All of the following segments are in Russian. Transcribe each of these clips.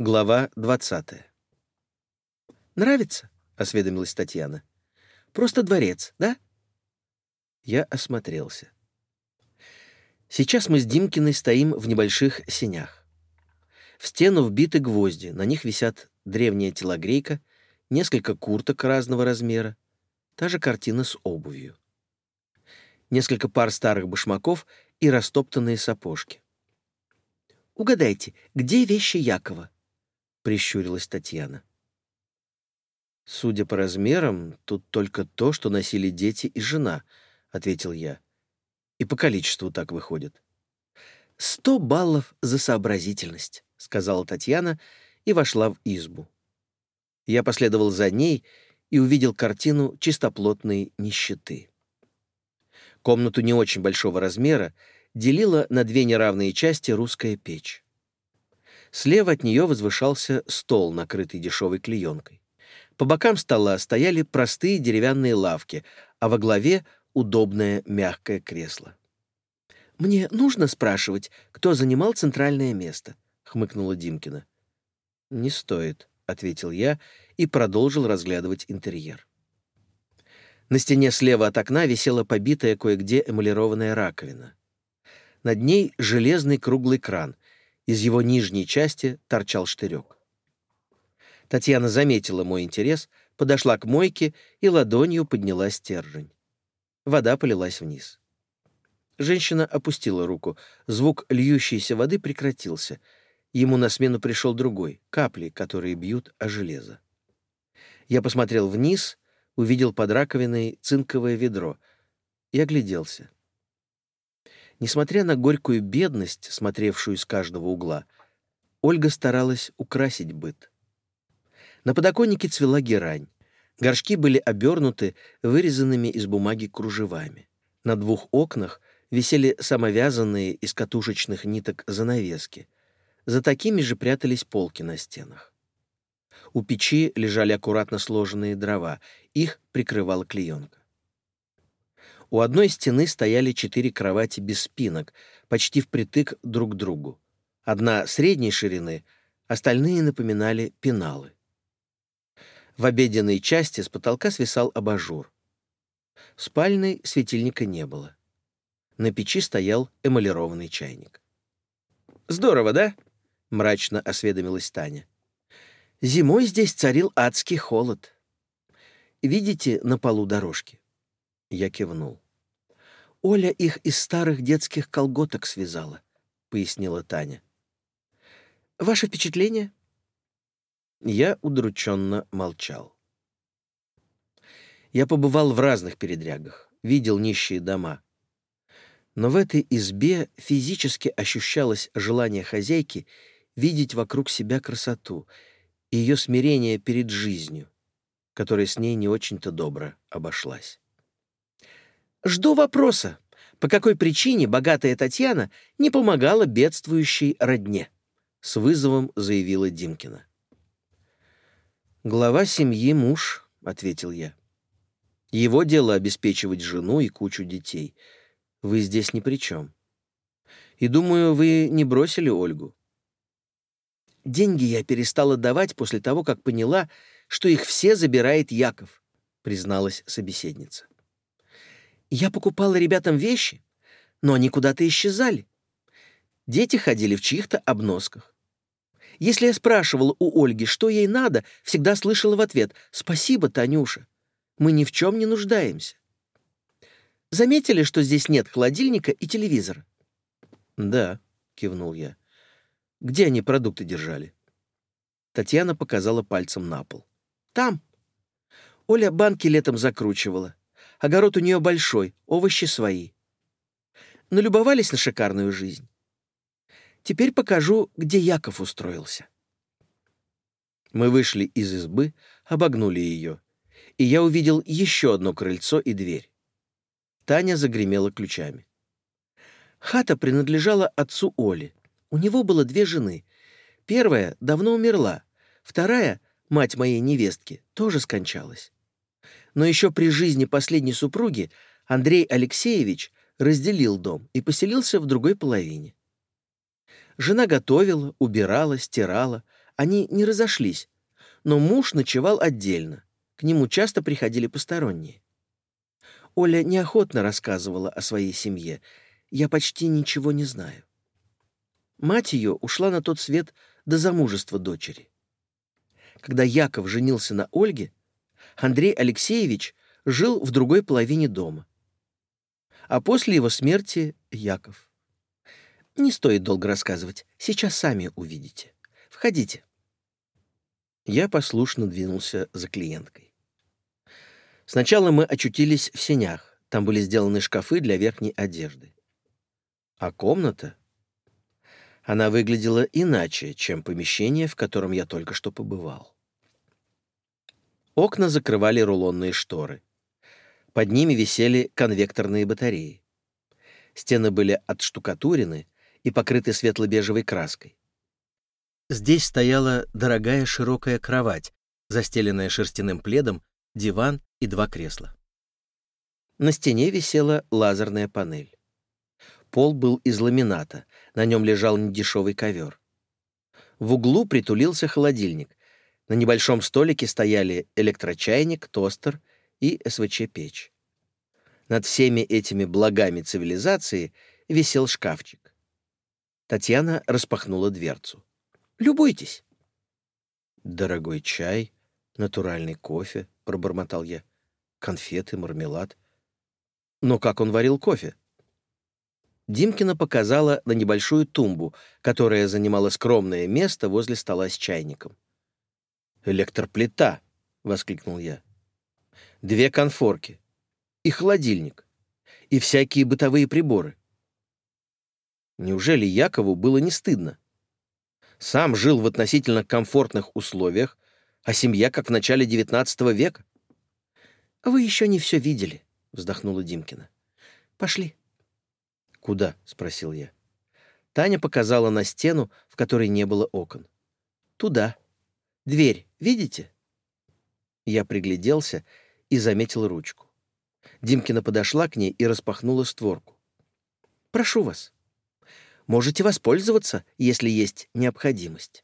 Глава 20. «Нравится?» — осведомилась Татьяна. «Просто дворец, да?» Я осмотрелся. Сейчас мы с Димкиной стоим в небольших сенях. В стену вбиты гвозди, на них висят древняя телогрейка, несколько курток разного размера, та же картина с обувью. Несколько пар старых башмаков и растоптанные сапожки. «Угадайте, где вещи Якова?» — прищурилась Татьяна. «Судя по размерам, тут только то, что носили дети и жена», — ответил я. «И по количеству так выходит». «Сто баллов за сообразительность», — сказала Татьяна и вошла в избу. Я последовал за ней и увидел картину чистоплотной нищеты. Комнату не очень большого размера делила на две неравные части русская печь. Слева от нее возвышался стол, накрытый дешевой клеенкой. По бокам стола стояли простые деревянные лавки, а во главе — удобное мягкое кресло. «Мне нужно спрашивать, кто занимал центральное место?» — хмыкнула Димкина. «Не стоит», — ответил я и продолжил разглядывать интерьер. На стене слева от окна висела побитая кое-где эмалированная раковина. Над ней железный круглый кран — из его нижней части торчал штырек. Татьяна заметила мой интерес, подошла к мойке и ладонью подняла стержень. Вода полилась вниз. Женщина опустила руку. Звук льющейся воды прекратился. Ему на смену пришел другой — капли, которые бьют о железо. Я посмотрел вниз, увидел под раковиной цинковое ведро и огляделся. Несмотря на горькую бедность, смотревшую из каждого угла, Ольга старалась украсить быт. На подоконнике цвела герань. Горшки были обернуты вырезанными из бумаги кружевами. На двух окнах висели самовязанные из катушечных ниток занавески. За такими же прятались полки на стенах. У печи лежали аккуратно сложенные дрова, их прикрывала клеенка. У одной стены стояли четыре кровати без спинок, почти впритык друг к другу. Одна средней ширины, остальные напоминали пеналы. В обеденной части с потолка свисал абажур. Спальной светильника не было. На печи стоял эмалированный чайник. «Здорово, да?» — мрачно осведомилась Таня. «Зимой здесь царил адский холод. Видите на полу дорожки? Я кивнул. «Оля их из старых детских колготок связала», — пояснила Таня. «Ваше впечатление?» Я удрученно молчал. Я побывал в разных передрягах, видел нищие дома. Но в этой избе физически ощущалось желание хозяйки видеть вокруг себя красоту и ее смирение перед жизнью, которая с ней не очень-то добро обошлась. Жду вопроса, по какой причине богатая Татьяна не помогала бедствующей родне, с вызовом заявила Димкина. Глава семьи муж, ответил я. Его дело обеспечивать жену и кучу детей. Вы здесь ни при чем. И думаю, вы не бросили Ольгу. Деньги я перестала давать после того, как поняла, что их все забирает Яков, призналась собеседница. Я покупала ребятам вещи, но они куда-то исчезали. Дети ходили в чьих-то обносках. Если я спрашивала у Ольги, что ей надо, всегда слышала в ответ «Спасибо, Танюша, мы ни в чем не нуждаемся». Заметили, что здесь нет холодильника и телевизора? «Да», — кивнул я. «Где они продукты держали?» Татьяна показала пальцем на пол. «Там». Оля банки летом закручивала. Огород у нее большой, овощи свои. Налюбовались на шикарную жизнь. Теперь покажу, где Яков устроился. Мы вышли из избы, обогнули ее, и я увидел еще одно крыльцо и дверь. Таня загремела ключами. Хата принадлежала отцу Оли. У него было две жены. Первая давно умерла, вторая, мать моей невестки, тоже скончалась но еще при жизни последней супруги Андрей Алексеевич разделил дом и поселился в другой половине. Жена готовила, убирала, стирала, Они не разошлись, но муж ночевал отдельно. К нему часто приходили посторонние. Оля неохотно рассказывала о своей семье. Я почти ничего не знаю. Мать ее ушла на тот свет до замужества дочери. Когда Яков женился на Ольге, Андрей Алексеевич жил в другой половине дома. А после его смерти — Яков. Не стоит долго рассказывать, сейчас сами увидите. Входите. Я послушно двинулся за клиенткой. Сначала мы очутились в сенях. Там были сделаны шкафы для верхней одежды. А комната? Она выглядела иначе, чем помещение, в котором я только что побывал. Окна закрывали рулонные шторы. Под ними висели конвекторные батареи. Стены были отштукатурены и покрыты светло-бежевой краской. Здесь стояла дорогая широкая кровать, застеленная шерстяным пледом, диван и два кресла. На стене висела лазерная панель. Пол был из ламината, на нем лежал недешевый ковер. В углу притулился холодильник. На небольшом столике стояли электрочайник, тостер и СВЧ-печь. Над всеми этими благами цивилизации висел шкафчик. Татьяна распахнула дверцу. «Любуйтесь!» «Дорогой чай, натуральный кофе», — пробормотал я. «Конфеты, мармелад». «Но как он варил кофе?» Димкина показала на небольшую тумбу, которая занимала скромное место возле стола с чайником. «Электроплита!» — воскликнул я две конфорки и холодильник, и всякие бытовые приборы. Неужели Якову было не стыдно? Сам жил в относительно комфортных условиях, а семья как в начале XIX века. «Вы еще не все видели», — вздохнула Димкина. «Пошли». «Куда?» — спросил я. Таня показала на стену, в которой не было окон. «Туда. Дверь, видите?» Я пригляделся и заметил ручку. Димкина подошла к ней и распахнула створку. «Прошу вас. Можете воспользоваться, если есть необходимость».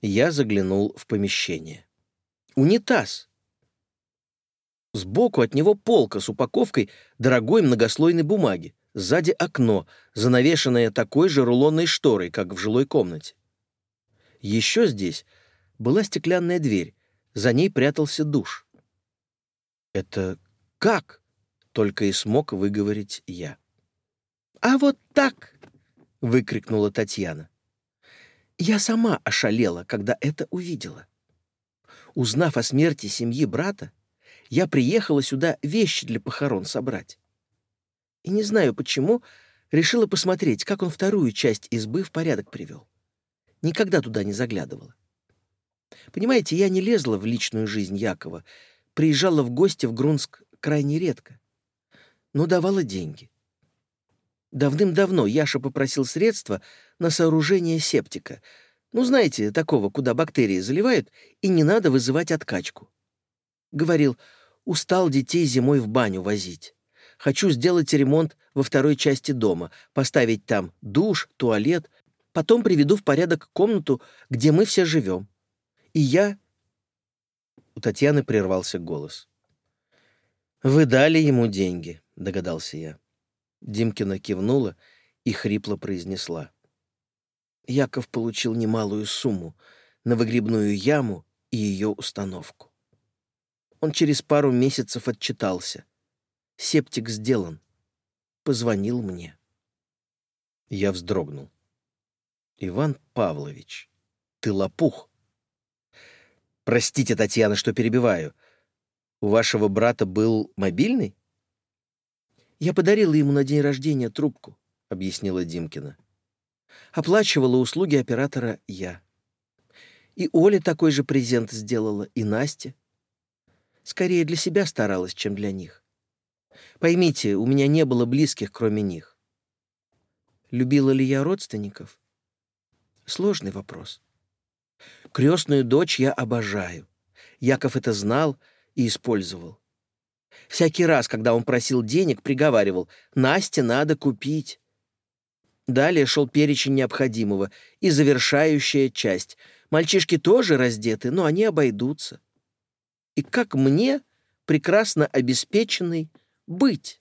Я заглянул в помещение. Унитаз. Сбоку от него полка с упаковкой дорогой многослойной бумаги. Сзади окно, занавешенное такой же рулонной шторой, как в жилой комнате. Еще здесь была стеклянная дверь, за ней прятался душ. «Это как?» — только и смог выговорить я. «А вот так!» — выкрикнула Татьяна. Я сама ошалела, когда это увидела. Узнав о смерти семьи брата, я приехала сюда вещи для похорон собрать. И не знаю почему, решила посмотреть, как он вторую часть избы в порядок привел. Никогда туда не заглядывала. Понимаете, я не лезла в личную жизнь Якова, приезжала в гости в Грунск крайне редко, но давала деньги. Давным-давно Яша попросил средства на сооружение септика. Ну, знаете, такого, куда бактерии заливают, и не надо вызывать откачку. Говорил, устал детей зимой в баню возить. Хочу сделать ремонт во второй части дома, поставить там душ, туалет, потом приведу в порядок комнату, где мы все живем. И я у Татьяны прервался голос. «Вы дали ему деньги», — догадался я. Димкина кивнула и хрипло произнесла. Яков получил немалую сумму на выгребную яму и ее установку. Он через пару месяцев отчитался. Септик сделан. Позвонил мне. Я вздрогнул. «Иван Павлович, ты лопух. Простите, Татьяна, что перебиваю. У вашего брата был мобильный? Я подарила ему на день рождения трубку, объяснила Димкина. Оплачивала услуги оператора я. И Оля такой же презент сделала, и Настя. Скорее для себя старалась, чем для них. Поймите, у меня не было близких, кроме них. Любила ли я родственников? Сложный вопрос. Крестную дочь я обожаю. Яков это знал и использовал. Всякий раз, когда он просил денег, приговаривал, «Насте надо купить». Далее шел перечень необходимого и завершающая часть. Мальчишки тоже раздеты, но они обойдутся. И как мне, прекрасно обеспеченный, быть?